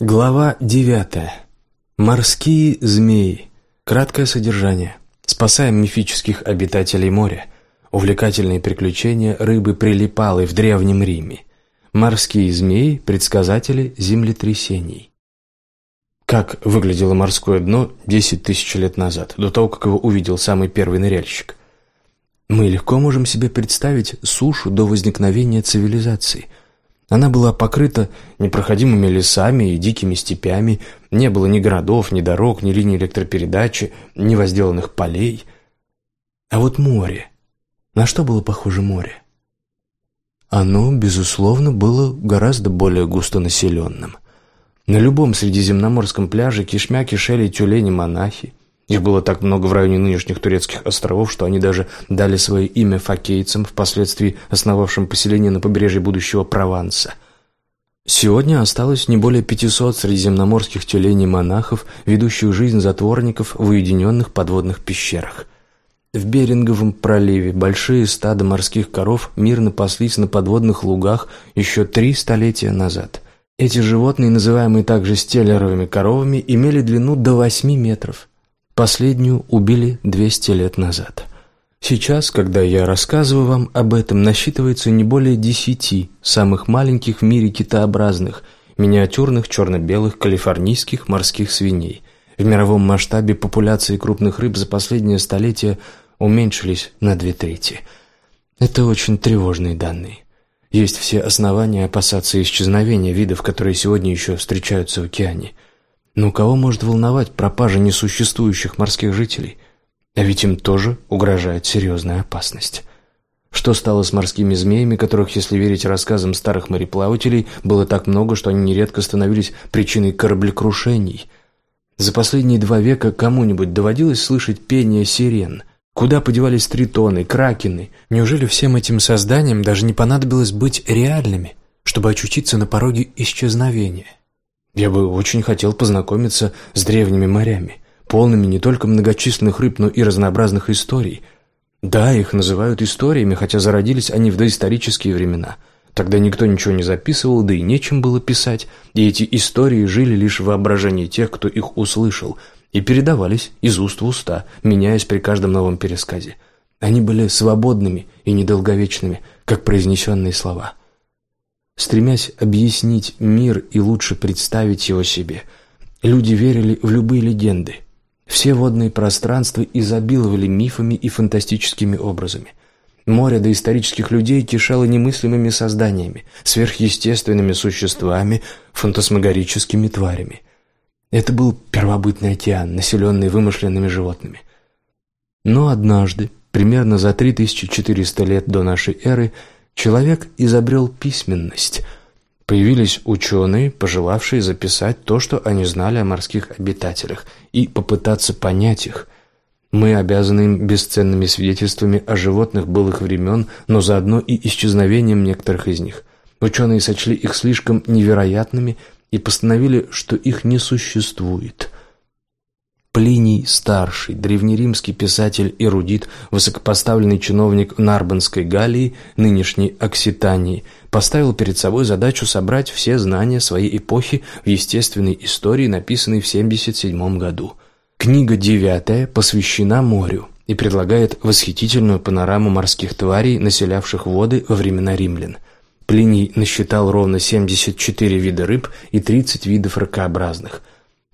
Глава девятая. Морские змеи. Краткое содержание. Спасаем мифических обитателей моря. Увлекательные приключения рыбы прилипалой в Древнем Риме. Морские змеи – предсказатели землетрясений. Как выглядело морское дно 10 тысяч лет назад, до того, как его увидел самый первый ныряльщик? Мы легко можем себе представить сушу до возникновения цивилизации – она была покрыта непроходимыми лесами и дикими степями, не было ни городов, ни дорог, ни линий электропередачи, ни возделанных полей. А вот море. На что было похоже море? Оно, безусловно, было гораздо более густонаселенным. На любом средиземноморском пляже кишмя кишели тюлени-монахи, их было так много в районе нынешних турецких островов, что они даже дали свое имя факейцам, впоследствии основавшим поселение на побережье будущего Прованса. Сегодня осталось не более 500 средиземноморских тюленей-монахов, ведущих жизнь затворников в уединенных подводных пещерах. В Беринговом проливе большие стада морских коров мирно паслись на подводных лугах еще три столетия назад. Эти животные, называемые также стеллеровыми коровами, имели длину до 8 метров. Последнюю убили 200 лет назад. Сейчас, когда я рассказываю вам об этом, насчитывается не более десяти самых маленьких в мире китообразных, миниатюрных черно-белых калифорнийских морских свиней. В мировом масштабе популяции крупных рыб за последнее столетие уменьшились на две трети. Это очень тревожные данные. Есть все основания опасаться исчезновения видов, которые сегодня еще встречаются в океане – но кого может волновать пропажа несуществующих морских жителей? А ведь им тоже угрожает серьезная опасность. Что стало с морскими змеями, которых, если верить рассказам старых мореплавателей, было так много, что они нередко становились причиной кораблекрушений? За последние два века кому-нибудь доводилось слышать пение сирен? Куда подевались тритоны, кракены? Неужели всем этим созданиям даже не понадобилось быть реальными, чтобы очутиться на пороге исчезновения? Я бы очень хотел познакомиться с древними морями, полными не только многочисленных рыб, но и разнообразных историй. Да, их называют историями, хотя зародились они в доисторические времена. Тогда никто ничего не записывал, да и нечем было писать, и эти истории жили лишь в воображении тех, кто их услышал, и передавались из уст в уста, меняясь при каждом новом пересказе. Они были свободными и недолговечными, как произнесенные слова – стремясь объяснить мир и лучше представить его себе. Люди верили в любые легенды. Все водные пространства изобиловали мифами и фантастическими образами. Море доисторических людей кишело немыслимыми созданиями, сверхъестественными существами, фантасмагорическими тварями. Это был первобытный океан, населенный вымышленными животными. Но однажды, примерно за 3400 лет до нашей эры, Человек изобрел письменность. Появились ученые, пожелавшие записать то, что они знали о морских обитателях, и попытаться понять их. Мы обязаны им бесценными свидетельствами о животных былых времен, но заодно и исчезновением некоторых из них. Ученые сочли их слишком невероятными и постановили, что их не существует – Плиний Старший, древнеримский писатель-эрудит, высокопоставленный чиновник Нарбонской Галлии, нынешней Окситании, поставил перед собой задачу собрать все знания своей эпохи в естественной истории, написанной в 77 году. Книга девятая посвящена морю и предлагает восхитительную панораму морских тварей, населявших воды во времена римлян. Плиний насчитал ровно 74 вида рыб и 30 видов ракообразных –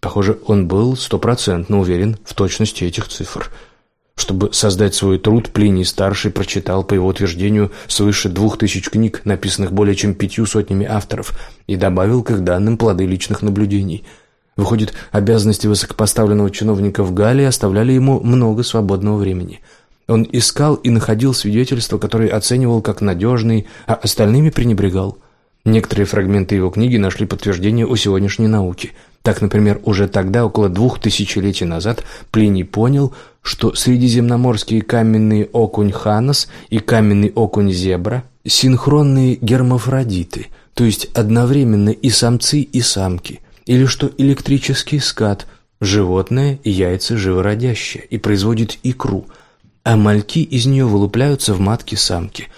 Похоже, он был стопроцентно уверен в точности этих цифр. Чтобы создать свой труд, Плиний-старший прочитал, по его утверждению, свыше двух тысяч книг, написанных более чем пятью сотнями авторов, и добавил к их данным плоды личных наблюдений. Выходит, обязанности высокопоставленного чиновника в Галлии оставляли ему много свободного времени. Он искал и находил свидетельства, которые оценивал как надежные, а остальными пренебрегал. Некоторые фрагменты его книги нашли подтверждение у сегодняшней науки – так, например, уже тогда, около двух тысячелетий назад, Плиний понял, что средиземноморские каменные окунь ханос и каменный окунь зебра – синхронные гермафродиты, то есть одновременно и самцы, и самки, или что электрический скат – животное и яйца живородящее и производит икру, а мальки из нее вылупляются в матке самки.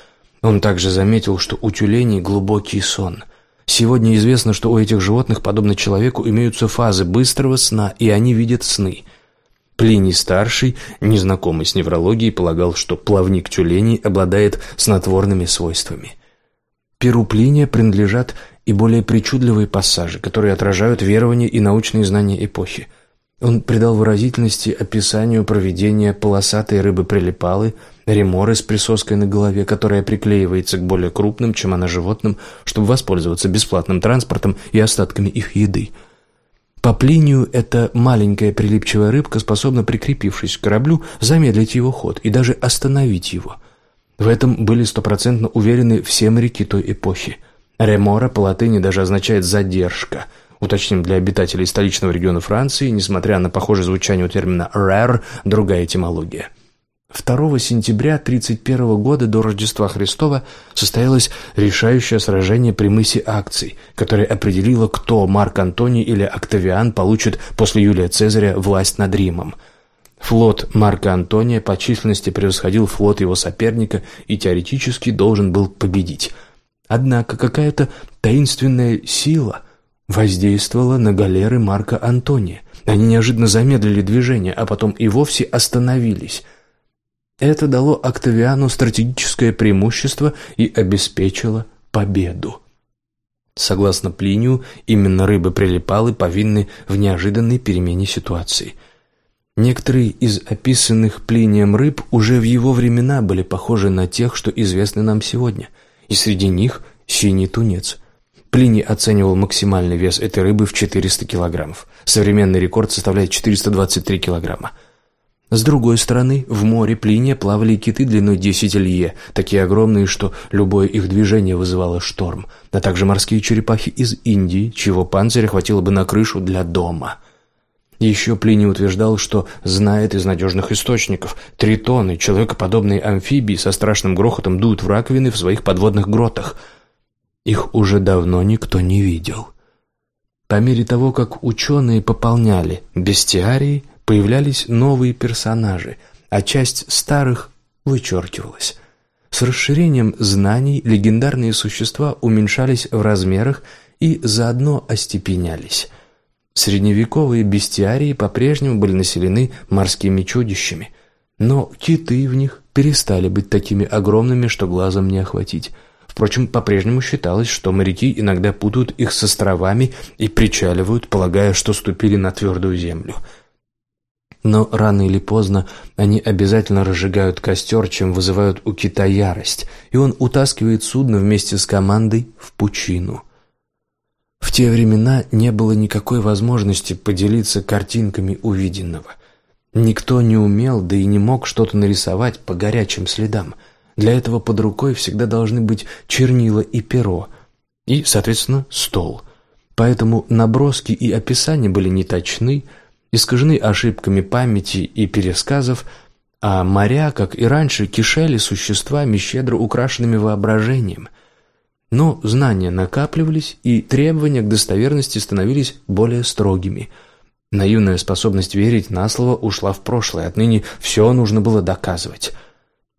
Он также заметил, что у тюленей глубокий сон – Сегодня известно, что у этих животных, подобно человеку, имеются фазы быстрого сна, и они видят сны. Плиний старший, незнакомый с неврологией, полагал, что плавник тюленей обладает снотворными свойствами. Перу Плиния принадлежат и более причудливые пассажи, которые отражают верования и научные знания эпохи. Он придал выразительности описанию проведения полосатой рыбы-прилипалы, реморы с присоской на голове, которая приклеивается к более крупным, чем она животным, чтобы воспользоваться бесплатным транспортом и остатками их еды. По Плинию эта маленькая прилипчивая рыбка способна, прикрепившись к кораблю, замедлить его ход и даже остановить его. В этом были стопроцентно уверены все моряки той эпохи. Ремора по латыни даже означает «задержка», Уточним для обитателей столичного региона Франции, несмотря на похожее звучание у термина «rare», другая этимология. 2 сентября 1931 года до Рождества Христова состоялось решающее сражение при мысе Акций, которое определило, кто Марк Антоний или Октавиан получит после Юлия Цезаря власть над Римом. Флот Марка Антония по численности превосходил флот его соперника и теоретически должен был победить. Однако какая-то таинственная сила воздействовала на галеры Марка Антония. Они неожиданно замедлили движение, а потом и вовсе остановились. Это дало Октавиану стратегическое преимущество и обеспечило победу. Согласно Плинию, именно рыбы-прилипалы повинны в неожиданной перемене ситуации. Некоторые из описанных Плинием рыб уже в его времена были похожи на тех, что известны нам сегодня, и среди них синий тунец – Плиний оценивал максимальный вес этой рыбы в 400 килограммов. Современный рекорд составляет 423 килограмма. С другой стороны, в море Плиния плавали киты длиной 10 лье, такие огромные, что любое их движение вызывало шторм, а также морские черепахи из Индии, чего панциря хватило бы на крышу для дома. Еще Плиний утверждал, что знает из надежных источников. Тритоны, человекоподобные амфибии со страшным грохотом дуют в раковины в своих подводных гротах – их уже давно никто не видел. По мере того, как ученые пополняли бестиарии, появлялись новые персонажи, а часть старых вычеркивалась. С расширением знаний легендарные существа уменьшались в размерах и заодно остепенялись. Средневековые бестиарии по-прежнему были населены морскими чудищами, но киты в них перестали быть такими огромными, что глазом не охватить. Впрочем, по-прежнему считалось, что моряки иногда путают их с островами и причаливают, полагая, что ступили на твердую землю. Но рано или поздно они обязательно разжигают костер, чем вызывают у кита ярость, и он утаскивает судно вместе с командой в пучину. В те времена не было никакой возможности поделиться картинками увиденного. Никто не умел, да и не мог что-то нарисовать по горячим следам – для этого под рукой всегда должны быть чернила и перо, и, соответственно, стол. Поэтому наброски и описания были неточны, искажены ошибками памяти и пересказов, а моря, как и раньше, кишели существами, щедро украшенными воображением. Но знания накапливались, и требования к достоверности становились более строгими. Наивная способность верить на слово ушла в прошлое, отныне все нужно было доказывать –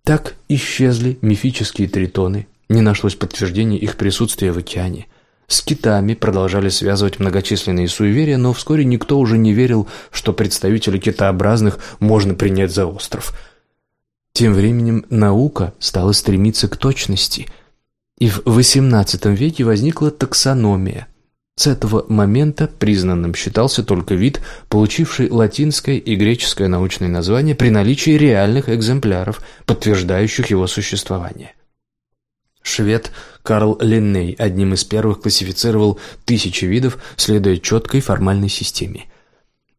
так исчезли мифические тритоны, не нашлось подтверждения их присутствия в океане. С китами продолжали связывать многочисленные суеверия, но вскоре никто уже не верил, что представителей китообразных можно принять за остров. Тем временем наука стала стремиться к точности, и в XVIII веке возникла таксономия – с этого момента признанным считался только вид, получивший латинское и греческое научное название при наличии реальных экземпляров, подтверждающих его существование. Швед Карл Линней одним из первых классифицировал тысячи видов, следуя четкой формальной системе.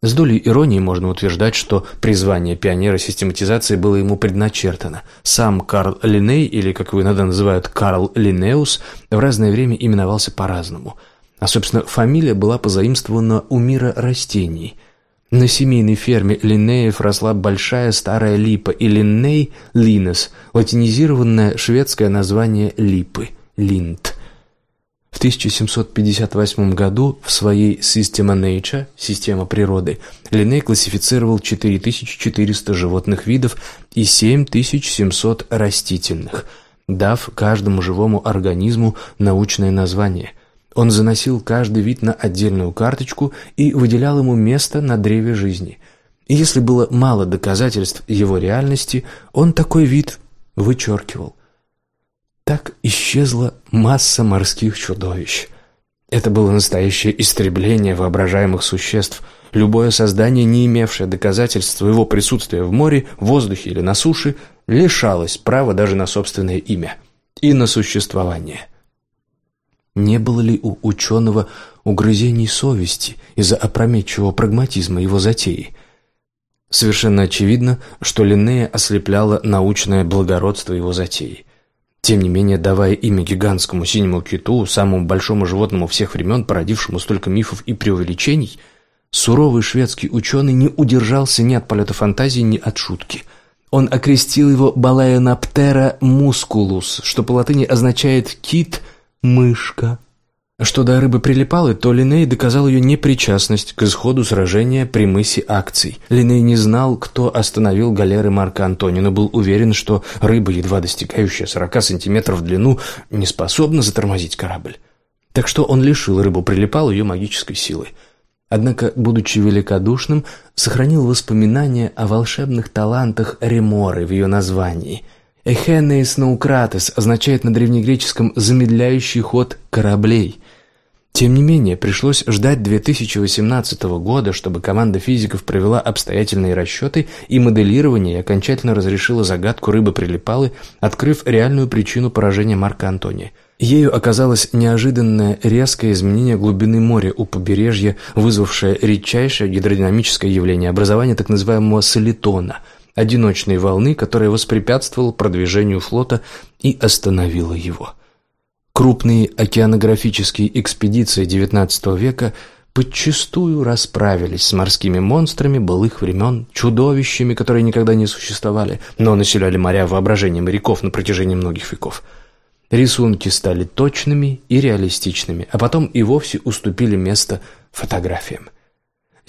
С долей иронии можно утверждать, что призвание пионера систематизации было ему предначертано. Сам Карл Линней, или, как его иногда называют, Карл Линнеус, в разное время именовался по-разному – а, собственно, фамилия была позаимствована у мира растений. На семейной ферме Линнеев росла большая старая липа, и Линней – линес, латинизированное шведское название липы – линд. В 1758 году в своей «Systema Nature» – «Система природы» Линней классифицировал 4400 животных видов и 7700 растительных, дав каждому живому организму научное название – Он заносил каждый вид на отдельную карточку и выделял ему место на древе жизни. И если было мало доказательств его реальности, он такой вид вычеркивал. Так исчезла масса морских чудовищ. Это было настоящее истребление воображаемых существ. Любое создание, не имевшее доказательств своего присутствия в море, в воздухе или на суше, лишалось права даже на собственное имя и на существование. Не было ли у ученого угрызений совести из-за опрометчивого прагматизма его затеи? Совершенно очевидно, что Линнея ослепляло научное благородство его затеи. Тем не менее, давая имя гигантскому синему киту, самому большому животному всех времен, породившему столько мифов и преувеличений, суровый шведский ученый не удержался ни от полета фантазии, ни от шутки. Он окрестил его Балаенаптера мускулус, что по латыни означает «кит», мышка. Что до рыбы прилипалы, то Линей доказал ее непричастность к исходу сражения при мысе акций. Линей не знал, кто остановил галеры Марка Антони, но был уверен, что рыба, едва достигающая 40 сантиметров в длину, не способна затормозить корабль. Так что он лишил рыбу прилипал ее магической силы. Однако, будучи великодушным, сохранил воспоминания о волшебных талантах Реморы в ее названии – Эхенеис наукратес означает на древнегреческом «замедляющий ход кораблей». Тем не менее, пришлось ждать 2018 года, чтобы команда физиков провела обстоятельные расчеты и моделирование и окончательно разрешила загадку рыбы-прилипалы, открыв реальную причину поражения Марка Антония. Ею оказалось неожиданное резкое изменение глубины моря у побережья, вызвавшее редчайшее гидродинамическое явление образования так называемого солитона – одиночной волны, которая воспрепятствовала продвижению флота и остановила его. Крупные океанографические экспедиции XIX века подчастую расправились с морскими монстрами былых времен, чудовищами, которые никогда не существовали, но населяли моря воображением моряков на протяжении многих веков. Рисунки стали точными и реалистичными, а потом и вовсе уступили место фотографиям.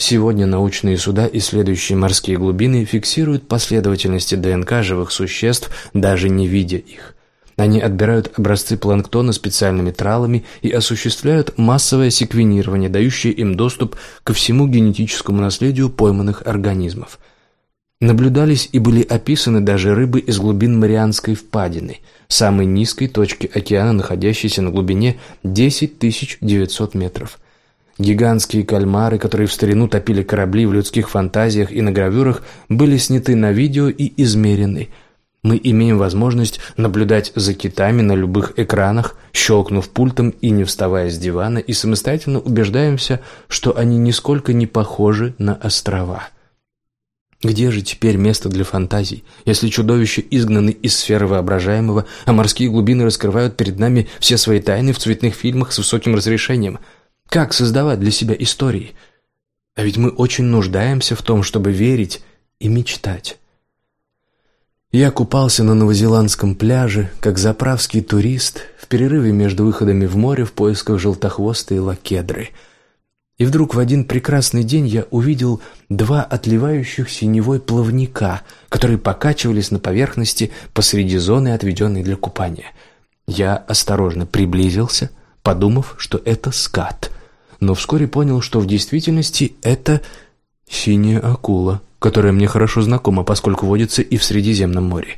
Сегодня научные суда, исследующие морские глубины, фиксируют последовательности ДНК живых существ, даже не видя их. Они отбирают образцы планктона специальными тралами и осуществляют массовое секвенирование, дающее им доступ ко всему генетическому наследию пойманных организмов. Наблюдались и были описаны даже рыбы из глубин Марианской впадины, самой низкой точки океана, находящейся на глубине 10 900 метров – Гигантские кальмары, которые в старину топили корабли в людских фантазиях и на гравюрах, были сняты на видео и измерены. Мы имеем возможность наблюдать за китами на любых экранах, щелкнув пультом и не вставая с дивана, и самостоятельно убеждаемся, что они нисколько не похожи на острова. Где же теперь место для фантазий, если чудовища изгнаны из сферы воображаемого, а морские глубины раскрывают перед нами все свои тайны в цветных фильмах с высоким разрешением – как создавать для себя истории? А ведь мы очень нуждаемся в том, чтобы верить и мечтать. Я купался на новозеландском пляже, как заправский турист, в перерыве между выходами в море в поисках желтохвостой лакедры. И вдруг в один прекрасный день я увидел два отливающих синевой плавника, которые покачивались на поверхности посреди зоны, отведенной для купания. Я осторожно приблизился, подумав, что это скат — но вскоре понял, что в действительности это синяя акула, которая мне хорошо знакома, поскольку водится и в Средиземном море.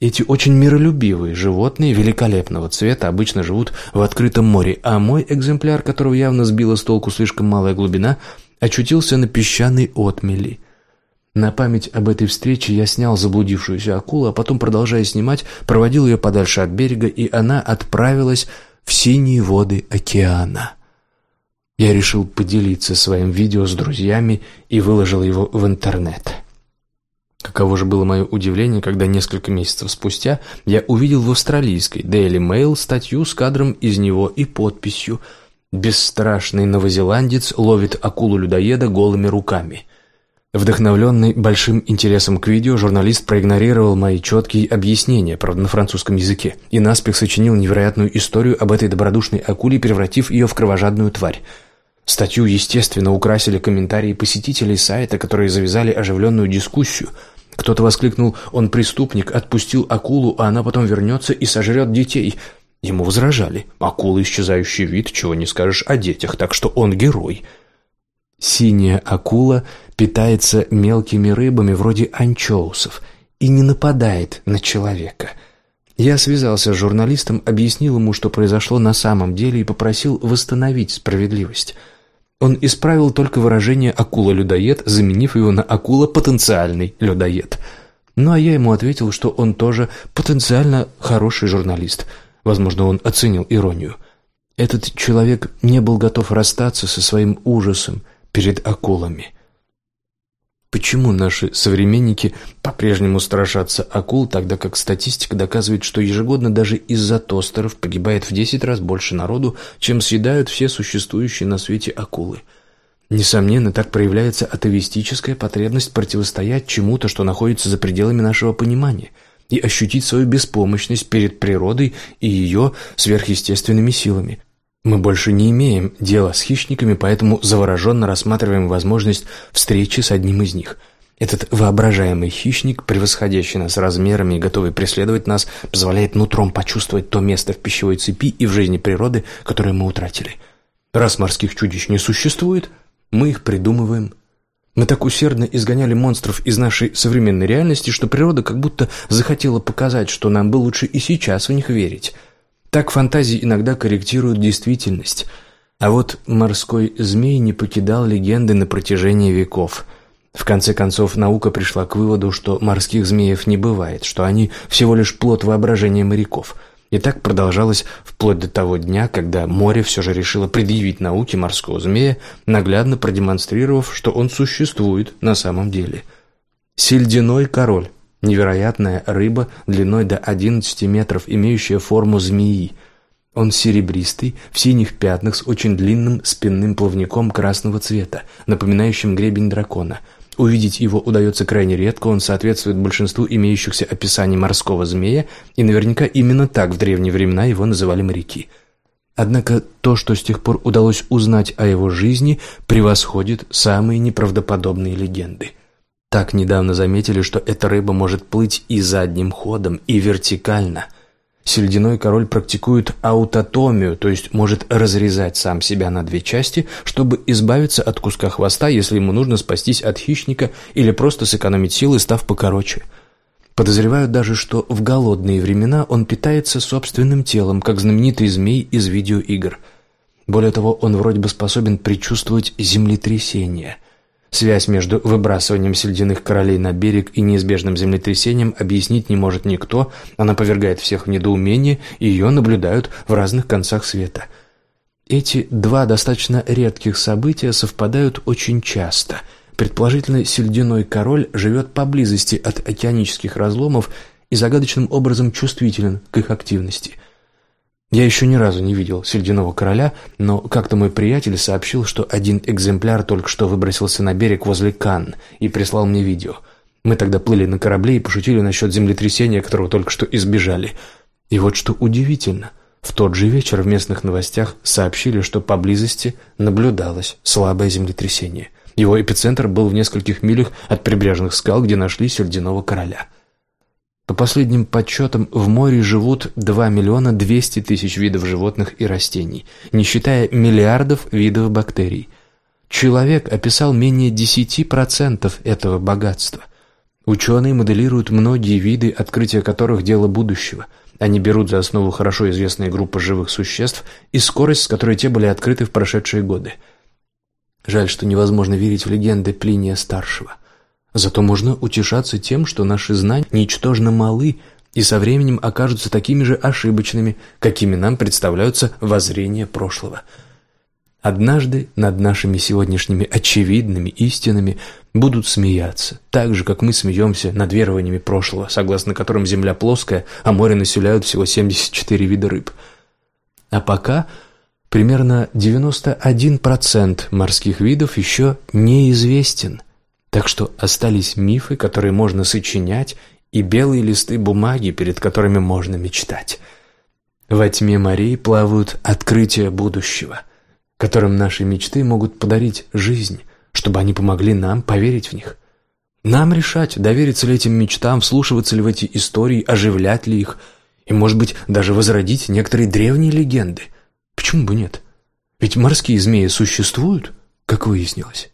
Эти очень миролюбивые животные великолепного цвета обычно живут в открытом море, а мой экземпляр, которого явно сбила с толку слишком малая глубина, очутился на песчаной отмели. На память об этой встрече я снял заблудившуюся акулу, а потом, продолжая снимать, проводил ее подальше от берега, и она отправилась в синие воды океана. Я решил поделиться своим видео с друзьями и выложил его в интернет. Каково же было мое удивление, когда несколько месяцев спустя я увидел в австралийской Daily Mail статью с кадром из него и подписью «Бесстрашный новозеландец ловит акулу-людоеда голыми руками». Вдохновленный большим интересом к видео, журналист проигнорировал мои четкие объяснения, правда, на французском языке, и наспех сочинил невероятную историю об этой добродушной акуле, превратив ее в кровожадную тварь. Статью, естественно, украсили комментарии посетителей сайта, которые завязали оживленную дискуссию. Кто-то воскликнул «Он преступник, отпустил акулу, а она потом вернется и сожрет детей». Ему возражали. Акула – исчезающий вид, чего не скажешь о детях, так что он герой. Синяя акула питается мелкими рыбами вроде анчоусов и не нападает на человека. Я связался с журналистом, объяснил ему, что произошло на самом деле и попросил восстановить справедливость. Он исправил только выражение «акула-людоед», заменив его на «акула-потенциальный людоед». Ну а я ему ответил, что он тоже потенциально хороший журналист – Возможно, он оценил иронию. Этот человек не был готов расстаться со своим ужасом перед акулами. Почему наши современники по-прежнему страшатся акул, тогда как статистика доказывает, что ежегодно даже из-за тостеров погибает в 10 раз больше народу, чем съедают все существующие на свете акулы? Несомненно, так проявляется атовистическая потребность противостоять чему-то, что находится за пределами нашего понимания – и ощутить свою беспомощность перед природой и ее сверхъестественными силами. Мы больше не имеем дела с хищниками, поэтому завороженно рассматриваем возможность встречи с одним из них. Этот воображаемый хищник, превосходящий нас размерами и готовый преследовать нас, позволяет нутром почувствовать то место в пищевой цепи и в жизни природы, которое мы утратили. Раз морских чудищ не существует, мы их придумываем мы так усердно изгоняли монстров из нашей современной реальности, что природа как будто захотела показать, что нам бы лучше и сейчас в них верить. Так фантазии иногда корректируют действительность. А вот морской змей не покидал легенды на протяжении веков. В конце концов, наука пришла к выводу, что морских змеев не бывает, что они всего лишь плод воображения моряков – и так продолжалось вплоть до того дня, когда море все же решило предъявить науке морского змея, наглядно продемонстрировав, что он существует на самом деле. Сельдяной король – невероятная рыба длиной до 11 метров, имеющая форму змеи. Он серебристый, в синих пятнах с очень длинным спинным плавником красного цвета, напоминающим гребень дракона – Увидеть его удается крайне редко, он соответствует большинству имеющихся описаний морского змея, и наверняка именно так в древние времена его называли моряки. Однако то, что с тех пор удалось узнать о его жизни, превосходит самые неправдоподобные легенды. Так недавно заметили, что эта рыба может плыть и задним ходом, и вертикально – Сельдяной король практикует аутотомию, то есть может разрезать сам себя на две части, чтобы избавиться от куска хвоста, если ему нужно спастись от хищника или просто сэкономить силы, став покороче. Подозревают даже, что в голодные времена он питается собственным телом, как знаменитый змей из видеоигр. Более того, он вроде бы способен предчувствовать землетрясение – Связь между выбрасыванием сельдяных королей на берег и неизбежным землетрясением объяснить не может никто, она повергает всех в недоумение, и ее наблюдают в разных концах света. Эти два достаточно редких события совпадают очень часто. Предположительно, сельдяной король живет поблизости от океанических разломов и загадочным образом чувствителен к их активности – я еще ни разу не видел сельдяного короля, но как-то мой приятель сообщил, что один экземпляр только что выбросился на берег возле Канн и прислал мне видео. Мы тогда плыли на корабле и пошутили насчет землетрясения, которого только что избежали. И вот что удивительно. В тот же вечер в местных новостях сообщили, что поблизости наблюдалось слабое землетрясение. Его эпицентр был в нескольких милях от прибрежных скал, где нашли сельдяного короля. По последним подсчетам, в море живут 2 миллиона 200 тысяч видов животных и растений, не считая миллиардов видов бактерий. Человек описал менее 10% этого богатства. Ученые моделируют многие виды, открытия которых – дело будущего. Они берут за основу хорошо известные группы живых существ и скорость, с которой те были открыты в прошедшие годы. Жаль, что невозможно верить в легенды Плиния-старшего. Зато можно утешаться тем, что наши знания ничтожно малы и со временем окажутся такими же ошибочными, какими нам представляются воззрения прошлого. Однажды над нашими сегодняшними очевидными истинами будут смеяться, так же, как мы смеемся над верованиями прошлого, согласно которым Земля плоская, а море населяют всего 74 вида рыб. А пока примерно 91% морских видов еще неизвестен – так что остались мифы, которые можно сочинять, и белые листы бумаги, перед которыми можно мечтать. Во тьме морей плавают открытия будущего, которым наши мечты могут подарить жизнь, чтобы они помогли нам поверить в них. Нам решать, довериться ли этим мечтам, вслушиваться ли в эти истории, оживлять ли их, И, может быть, даже возродить некоторые древние легенды. Почему бы нет? Ведь морские змеи существуют, как выяснилось.